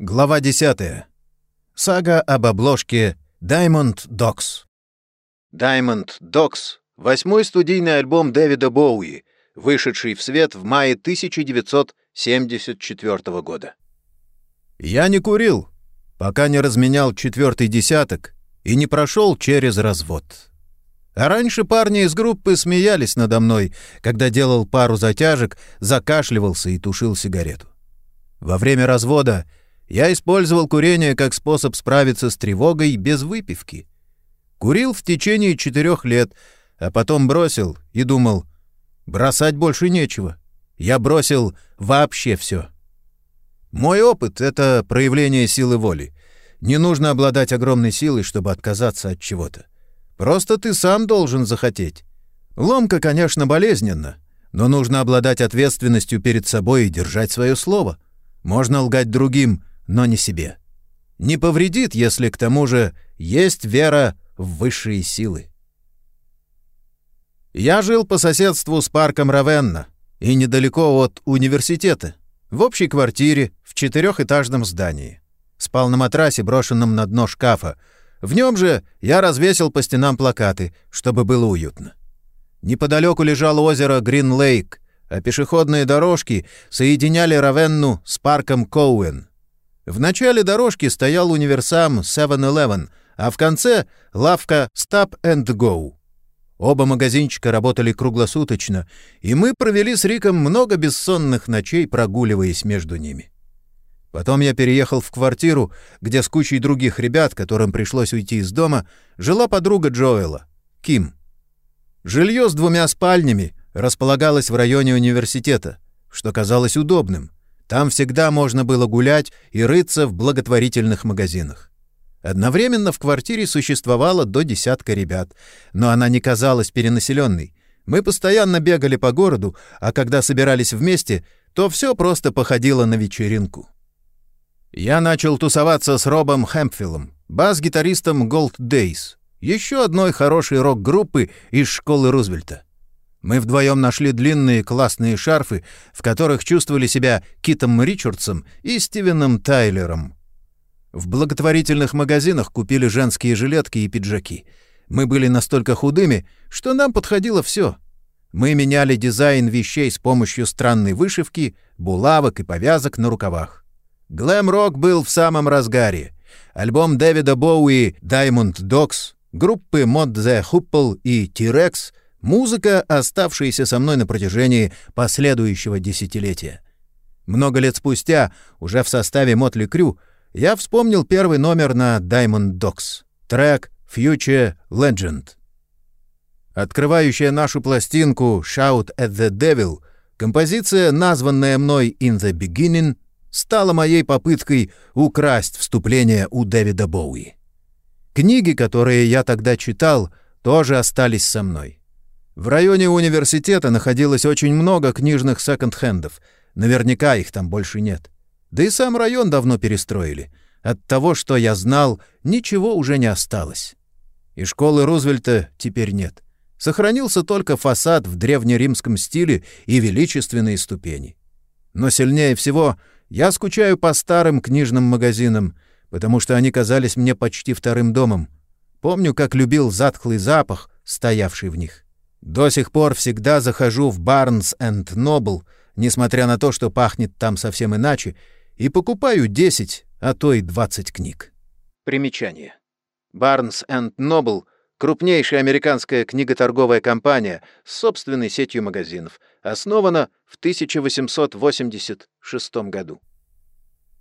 Глава 10. Сага об обложке Diamond Dogs. Diamond Dogs — восьмой студийный альбом Дэвида Боуи, вышедший в свет в мае 1974 года. Я не курил, пока не разменял четвертый десяток и не прошел через развод. А раньше парни из группы смеялись надо мной, когда делал пару затяжек, закашливался и тушил сигарету. Во время развода — я использовал курение как способ справиться с тревогой без выпивки. Курил в течение четырех лет, а потом бросил и думал, бросать больше нечего. Я бросил вообще все. Мой опыт — это проявление силы воли. Не нужно обладать огромной силой, чтобы отказаться от чего-то. Просто ты сам должен захотеть. Ломка, конечно, болезненна, но нужно обладать ответственностью перед собой и держать свое слово. Можно лгать другим, но не себе. Не повредит, если к тому же есть вера в высшие силы. Я жил по соседству с парком Равенна и недалеко от университета, в общей квартире в четырехэтажном здании. Спал на матрасе, брошенном на дно шкафа. В нем же я развесил по стенам плакаты, чтобы было уютно. Неподалеку лежало озеро Грин-Лейк, а пешеходные дорожки соединяли Равенну с парком Коуэн. В начале дорожки стоял универсам 7-Eleven, а в конце — лавка Stop and Go. Оба магазинчика работали круглосуточно, и мы провели с Риком много бессонных ночей, прогуливаясь между ними. Потом я переехал в квартиру, где с кучей других ребят, которым пришлось уйти из дома, жила подруга Джоэла, Ким. Жилье с двумя спальнями располагалось в районе университета, что казалось удобным — там всегда можно было гулять и рыться в благотворительных магазинах. Одновременно в квартире существовало до десятка ребят, но она не казалась перенаселенной. Мы постоянно бегали по городу, а когда собирались вместе, то все просто походило на вечеринку. Я начал тусоваться с Робом Хэмпфиллом, бас-гитаристом Gold Days, еще одной хорошей рок-группы из школы Рузвельта. Мы вдвоем нашли длинные классные шарфы, в которых чувствовали себя Китом Ричардсом и Стивеном Тайлером. В благотворительных магазинах купили женские жилетки и пиджаки. Мы были настолько худыми, что нам подходило все. Мы меняли дизайн вещей с помощью странной вышивки, булавок и повязок на рукавах. Глэм-рок был в самом разгаре. Альбом Дэвида Боуи «Diamond Dogs», группы Mod The Hoople и T-Rex — Музыка, оставшаяся со мной на протяжении последующего десятилетия. Много лет спустя, уже в составе Мотли Крю, я вспомнил первый номер на Diamond Dogs, трек Future Legend. Открывающая нашу пластинку Shout at the Devil, композиция, названная мной In the Beginning, стала моей попыткой украсть вступление у Дэвида Боуи. Книги, которые я тогда читал, тоже остались со мной. В районе университета находилось очень много книжных секонд-хендов. Наверняка их там больше нет. Да и сам район давно перестроили. От того, что я знал, ничего уже не осталось. И школы Рузвельта теперь нет. Сохранился только фасад в древнеримском стиле и величественные ступени. Но сильнее всего я скучаю по старым книжным магазинам, потому что они казались мне почти вторым домом. Помню, как любил затхлый запах, стоявший в них. До сих пор всегда захожу в Barnes and Noble, несмотря на то, что пахнет там совсем иначе, и покупаю 10, а то и 20 книг. Примечание. Barnes and Noble — крупнейшая американская книготорговая компания с собственной сетью магазинов, основана в 1886 году.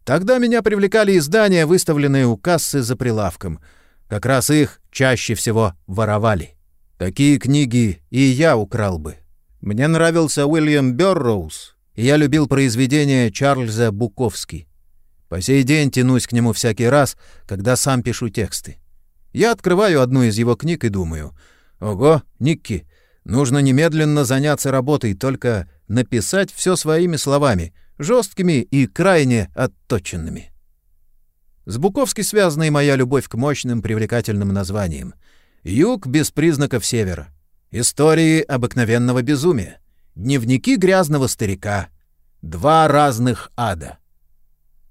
Тогда меня привлекали издания, выставленные у кассы за прилавком. Как раз их чаще всего воровали. Такие книги и я украл бы. Мне нравился Уильям Бёрроуз, и я любил произведения Чарльза Буковски. По сей день тянусь к нему всякий раз, когда сам пишу тексты. Я открываю одну из его книг и думаю, «Ого, Никки, нужно немедленно заняться работой, только написать все своими словами, жесткими и крайне отточенными». С Буковски связана и моя любовь к мощным привлекательным названиям — Юг без признаков севера. Истории обыкновенного безумия. Дневники грязного старика. Два разных ада.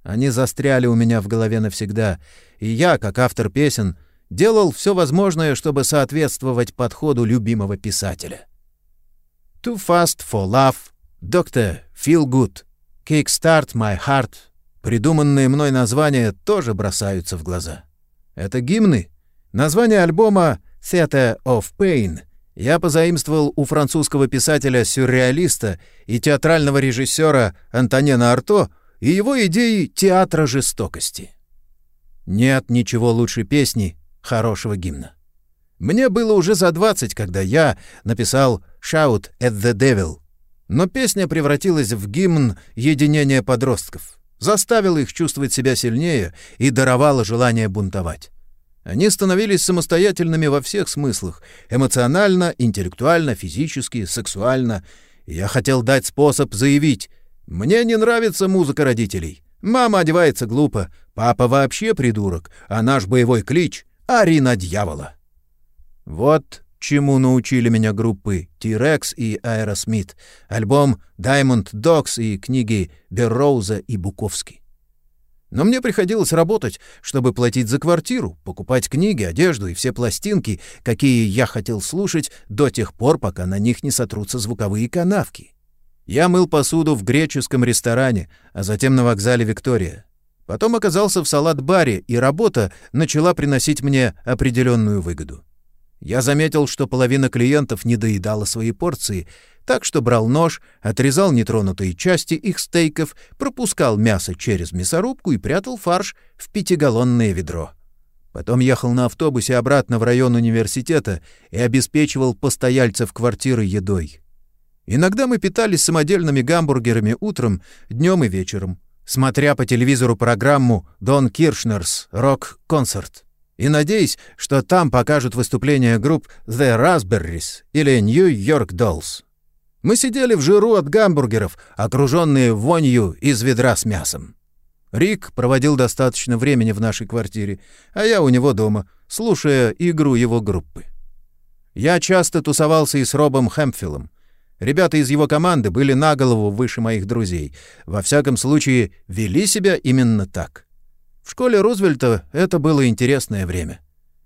Они застряли у меня в голове навсегда, и я, как автор песен, делал все возможное, чтобы соответствовать подходу любимого писателя. «Too Fast for Love», «Doctor», «Feel Good», «Kickstart My Heart» — придуманные мной названия тоже бросаются в глаза. Это гимны. Название альбома «Theater of Pain» я позаимствовал у французского писателя-сюрреалиста и театрального режиссера Антонена Арто и его идеи театра жестокости. Нет ничего лучше песни хорошего гимна. Мне было уже за 20, когда я написал «Shout at the Devil», но песня превратилась в гимн единения подростков, заставила их чувствовать себя сильнее и даровала желание бунтовать. Они становились самостоятельными во всех смыслах — эмоционально, интеллектуально, физически, сексуально. я хотел дать способ заявить «Мне не нравится музыка родителей. Мама одевается глупо, папа вообще придурок, а наш боевой клич — Арина дьявола». Вот чему научили меня группы T-Rex и Aerosmith, альбом Diamond Dogs и книги Берроуза и Буковский. Но мне приходилось работать, чтобы платить за квартиру, покупать книги, одежду и все пластинки, какие я хотел слушать до тех пор, пока на них не сотрутся звуковые канавки. Я мыл посуду в греческом ресторане, а затем на вокзале Виктория. Потом оказался в салат-баре, и работа начала приносить мне определенную выгоду. Я заметил, что половина клиентов не доедала свои порции, так что брал нож, отрезал нетронутые части их стейков, пропускал мясо через мясорубку и прятал фарш в пятигаллонное ведро. Потом ехал на автобусе обратно в район университета и обеспечивал постояльцев квартиры едой. Иногда мы питались самодельными гамбургерами утром, днем и вечером, смотря по телевизору программу «Дон Киршнерс. Рок-концерт» и надеясь, что там покажут выступления групп The Raspberries или New York Dolls. Мы сидели в жиру от гамбургеров, окруженные вонью из ведра с мясом. Рик проводил достаточно времени в нашей квартире, а я у него дома, слушая игру его группы. Я часто тусовался и с Робом Хэмпфиллом. Ребята из его команды были на голову выше моих друзей. Во всяком случае, вели себя именно так. В школе Рузвельта это было интересное время.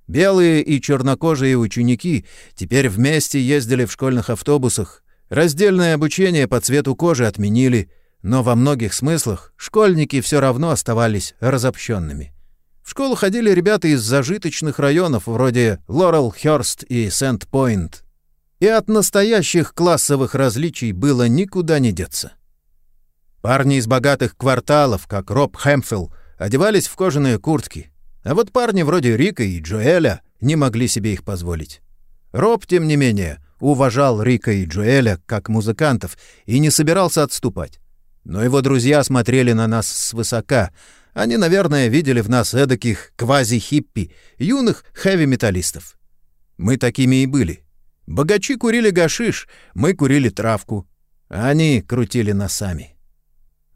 Белые и чернокожие ученики теперь вместе ездили в школьных автобусах. Раздельное обучение по цвету кожи отменили, но во многих смыслах школьники все равно оставались разобщенными. В школу ходили ребята из зажиточных районов вроде Лорел-Хёрст и Сент-Пойнт. И от настоящих классовых различий было никуда не деться. Парни из богатых кварталов, как Роб Хэмфилл, одевались в кожаные куртки, а вот парни вроде Рика и Джоэля не могли себе их позволить. Роб, тем не менее, уважал Рика и Джоэля как музыкантов и не собирался отступать. Но его друзья смотрели на нас свысока. Они, наверное, видели в нас эдаких квази-хиппи, юных хэви-металлистов. Мы такими и были. Богачи курили гашиш, мы курили травку. Они крутили носами.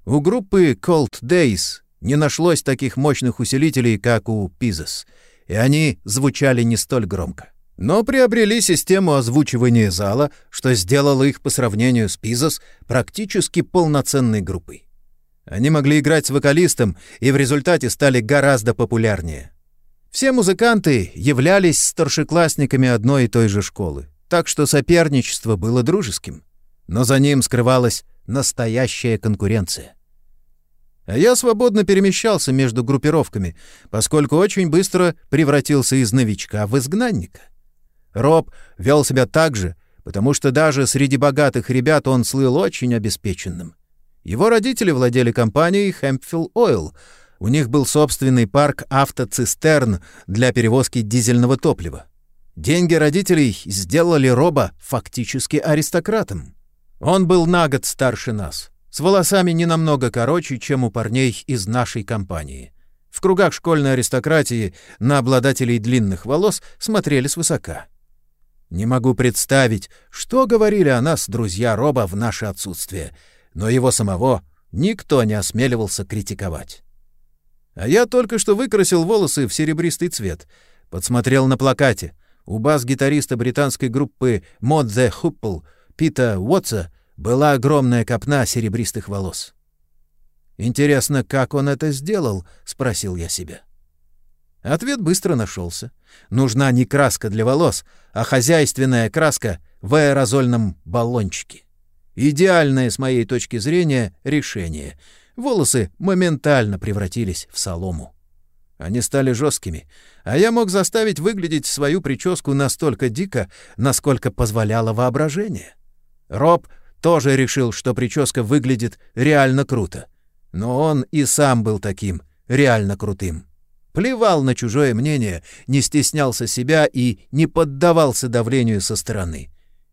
У группы Cold Days не нашлось таких мощных усилителей, как у Пизес, и они звучали не столь громко. Но приобрели систему озвучивания зала, что сделало их по сравнению с Пизос практически полноценной группой. Они могли играть с вокалистом и в результате стали гораздо популярнее. Все музыканты являлись старшеклассниками одной и той же школы, так что соперничество было дружеским. Но за ним скрывалась настоящая конкуренция. А я свободно перемещался между группировками, поскольку очень быстро превратился из новичка в изгнанника. Роб вел себя так же, потому что даже среди богатых ребят он слыл очень обеспеченным. Его родители владели компанией Hempfield Oil. У них был собственный парк автоцистерн для перевозки дизельного топлива. Деньги родителей сделали Роба фактически аристократом. Он был на год старше нас — с волосами не намного короче, чем у парней из нашей компании. В кругах школьной аристократии на обладателей длинных волос смотрели свысока. Не могу представить, что говорили о нас друзья Роба в наше отсутствие, но его самого никто не осмеливался критиковать. А я только что выкрасил волосы в серебристый цвет, подсмотрел на плакате. У бас-гитариста британской группы Mod the Hoople Пита Уотса была огромная копна серебристых волос. Интересно, как он это сделал? спросил я себя. Ответ быстро нашелся. Нужна не краска для волос, а хозяйственная краска в аэрозольном баллончике. Идеальное, с моей точки зрения, решение. Волосы моментально превратились в солому. Они стали жесткими, а я мог заставить выглядеть свою прическу настолько дико, насколько позволяло воображение. Роб тоже решил, что прическа выглядит реально круто. Но он и сам был таким, реально крутым. Плевал на чужое мнение, не стеснялся себя и не поддавался давлению со стороны.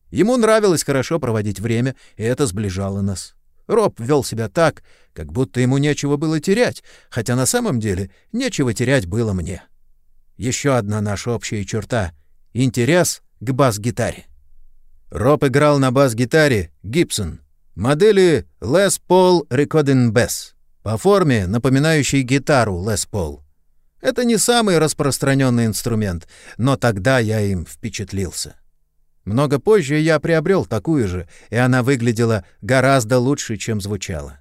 Ему нравилось хорошо проводить время, и это сближало нас. Роб вел себя так, как будто ему нечего было терять, хотя на самом деле нечего терять было мне. Еще одна наша общая черта — интерес к бас-гитаре. Роб играл на бас-гитаре Gibson, модели Les Paul Recording Bass, по форме напоминающей гитару Les Paul. Это не самый распространенный инструмент, но тогда я им впечатлился. Много позже я приобрел такую же, и она выглядела гораздо лучше, чем звучала.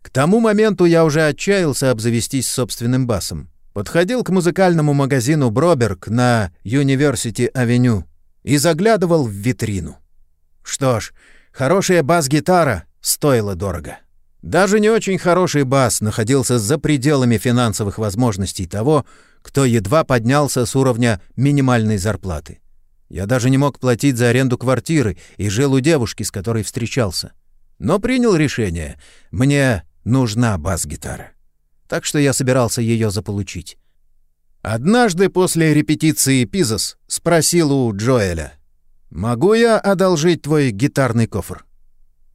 К тому моменту я уже отчаялся обзавестись собственным басом. Подходил к музыкальному магазину Броберг на University-авеню и заглядывал в витрину. Что ж, хорошая бас-гитара стоила дорого. Даже не очень хороший бас находился за пределами финансовых возможностей того, кто едва поднялся с уровня минимальной зарплаты. Я даже не мог платить за аренду квартиры и жил у девушки, с которой встречался. Но принял решение. Мне нужна бас-гитара. Так что я собирался ее заполучить. Однажды после репетиции «Пизос» спросил у Джоэля. «Могу я одолжить твой гитарный кофр?»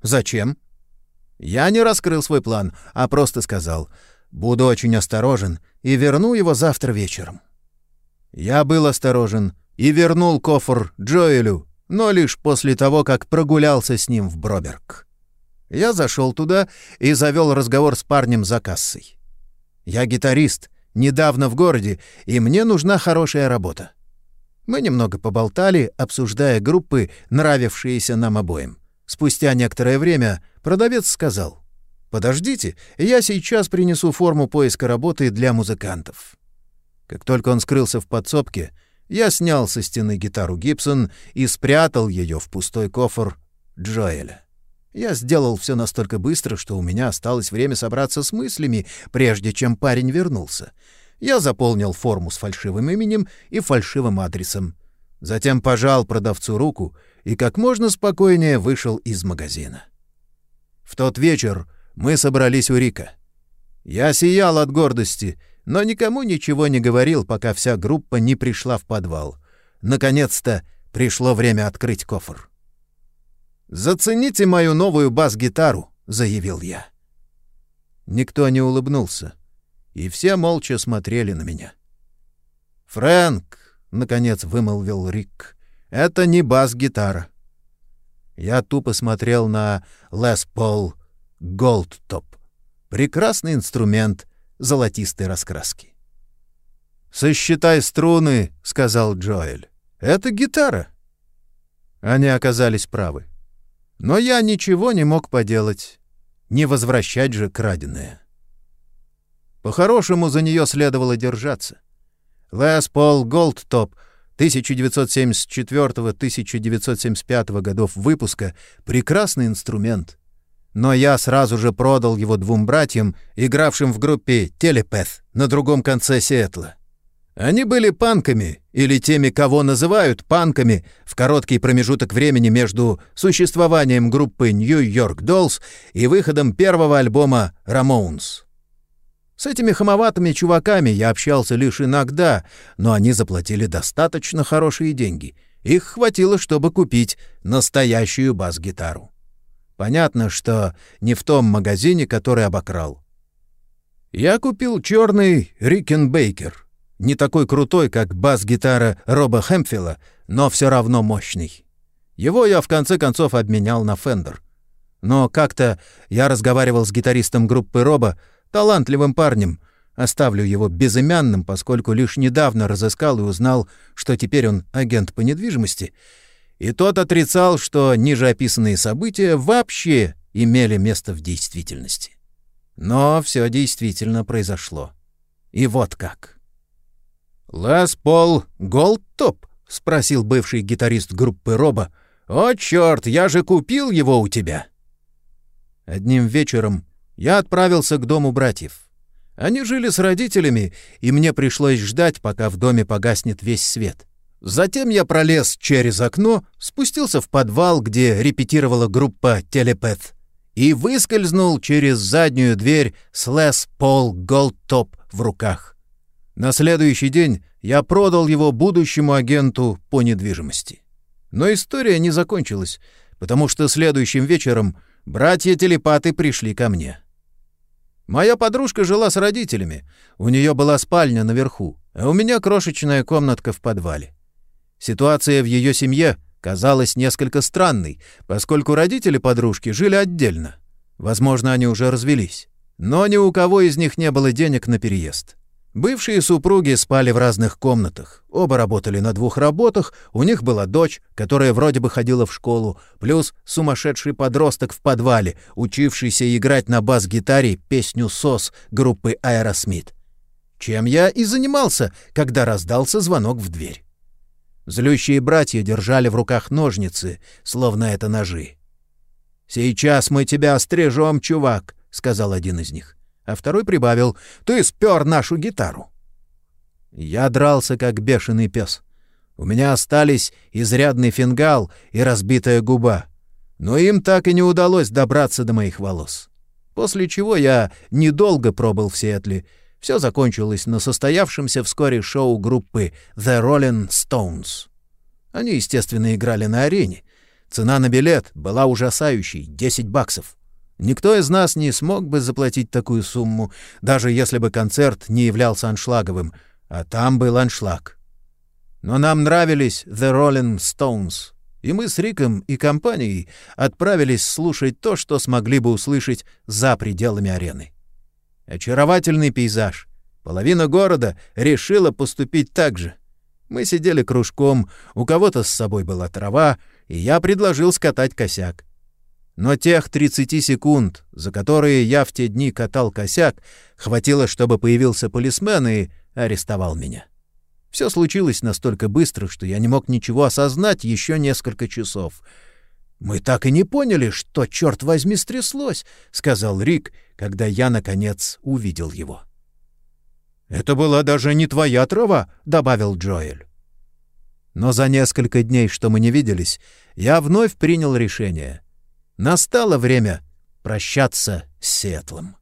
«Зачем?» Я не раскрыл свой план, а просто сказал «Буду очень осторожен и верну его завтра вечером». Я был осторожен и вернул кофр Джоэлю, но лишь после того, как прогулялся с ним в Броберг. Я зашел туда и завел разговор с парнем за кассой. «Я гитарист, недавно в городе, и мне нужна хорошая работа». Мы немного поболтали, обсуждая группы, нравившиеся нам обоим. Спустя некоторое время продавец сказал, «Подождите, я сейчас принесу форму поиска работы для музыкантов». Как только он скрылся в подсобке, я снял со стены гитару Гибсон и спрятал ее в пустой кофр Джоэля. Я сделал все настолько быстро, что у меня осталось время собраться с мыслями, прежде чем парень вернулся. Я заполнил форму с фальшивым именем и фальшивым адресом. Затем пожал продавцу руку и как можно спокойнее вышел из магазина. В тот вечер мы собрались у Рика. Я сиял от гордости, но никому ничего не говорил, пока вся группа не пришла в подвал. Наконец-то пришло время открыть кофр. «Зацените мою новую бас-гитару», — заявил я. Никто не улыбнулся, и все молча смотрели на меня. «Фрэнк», — наконец вымолвил Рик, это не бас-гитара. Я тупо смотрел на Paul Gold Top. Прекрасный инструмент золотистой раскраски. «Сосчитай струны», — сказал Джоэль. «Это гитара». Они оказались правы. Но я ничего не мог поделать. Не возвращать же краденое. По-хорошему, за нее следовало держаться. Les Paul Goldtop 1974-1975 годов выпуска прекрасный инструмент. Но я сразу же продал его двум братьям, игравшим в группе «Телепэт» на другом конце Сиэтла. Они были панками, или теми, кого называют панками, в короткий промежуток времени между существованием группы New York Dolls и выходом первого альбома «Ramones». С этими хамоватыми чуваками я общался лишь иногда, но они заплатили достаточно хорошие деньги. Их хватило, чтобы купить настоящую бас-гитару. Понятно, что не в том магазине, который обокрал. Я купил черный Рикенбейкер. Не такой крутой, как бас-гитара Роба Хэмфилла, но все равно мощный. Его я в конце концов обменял на Фендер. Но как-то я разговаривал с гитаристом группы Роба, талантливым парнем. Оставлю его безымянным, поскольку лишь недавно разыскал и узнал, что теперь он агент по недвижимости. И тот отрицал, что ниже описанные события вообще имели место в действительности. Но все действительно произошло. И вот как. «Лес Пол Голдтоп?» — спросил бывший гитарист группы Роба. «О, черт, я же купил его у тебя!» Одним вечером я отправился к дому братьев. Они жили с родителями, и мне пришлось ждать, пока в доме погаснет весь свет. Затем я пролез через окно, спустился в подвал, где репетировала группа «Телепэт», и выскользнул через заднюю дверь с Лес Пол Голдтоп в руках. На следующий день я продал его будущему агенту по недвижимости. Но история не закончилась, потому что следующим вечером братья-телепаты пришли ко мне. Моя подружка жила с родителями. У нее была спальня наверху, а у меня крошечная комнатка в подвале. Ситуация в ее семье казалась несколько странной, поскольку родители подружки жили отдельно. Возможно, они уже развелись. Но ни у кого из них не было денег на переезд. Бывшие супруги спали в разных комнатах. Оба работали на двух работах, у них была дочь, которая вроде бы ходила в школу, плюс сумасшедший подросток в подвале, учившийся играть на бас-гитаре песню «S.O.S.» группы «Aerosmith». Чем я и занимался, когда раздался звонок в дверь. Злющие братья держали в руках ножницы, словно это ножи. «Сейчас мы тебя острижем, чувак», — сказал один из них а второй прибавил «Ты спер нашу гитару». Я дрался, как бешеный пес. У меня остались изрядный фингал и разбитая губа, но им так и не удалось добраться до моих волос. После чего я недолго пробыл в Сиэтле. Все закончилось на состоявшемся вскоре шоу группы The Rolling Stones. Они, естественно, играли на арене. Цена на билет была ужасающей — 10 баксов. Никто из нас не смог бы заплатить такую сумму, даже если бы концерт не являлся аншлаговым, а там был аншлаг. Но нам нравились The Rolling Stones, и мы с Риком и компанией отправились слушать то, что смогли бы услышать за пределами арены. Очаровательный пейзаж. Половина города решила поступить так же. Мы сидели кружком, у кого-то с собой была трава, и я предложил скатать косяк. Но тех 30 секунд, за которые я в те дни катал косяк, хватило, чтобы появился полисмен и арестовал меня. Все случилось настолько быстро, что я не мог ничего осознать еще несколько часов. «Мы так и не поняли, что, черт возьми, стряслось», — сказал Рик, когда я, наконец, увидел его. «Это была даже не твоя трава», — добавил Джоэль. Но за несколько дней, что мы не виделись, я вновь принял решение — Настало время прощаться с Сетлом.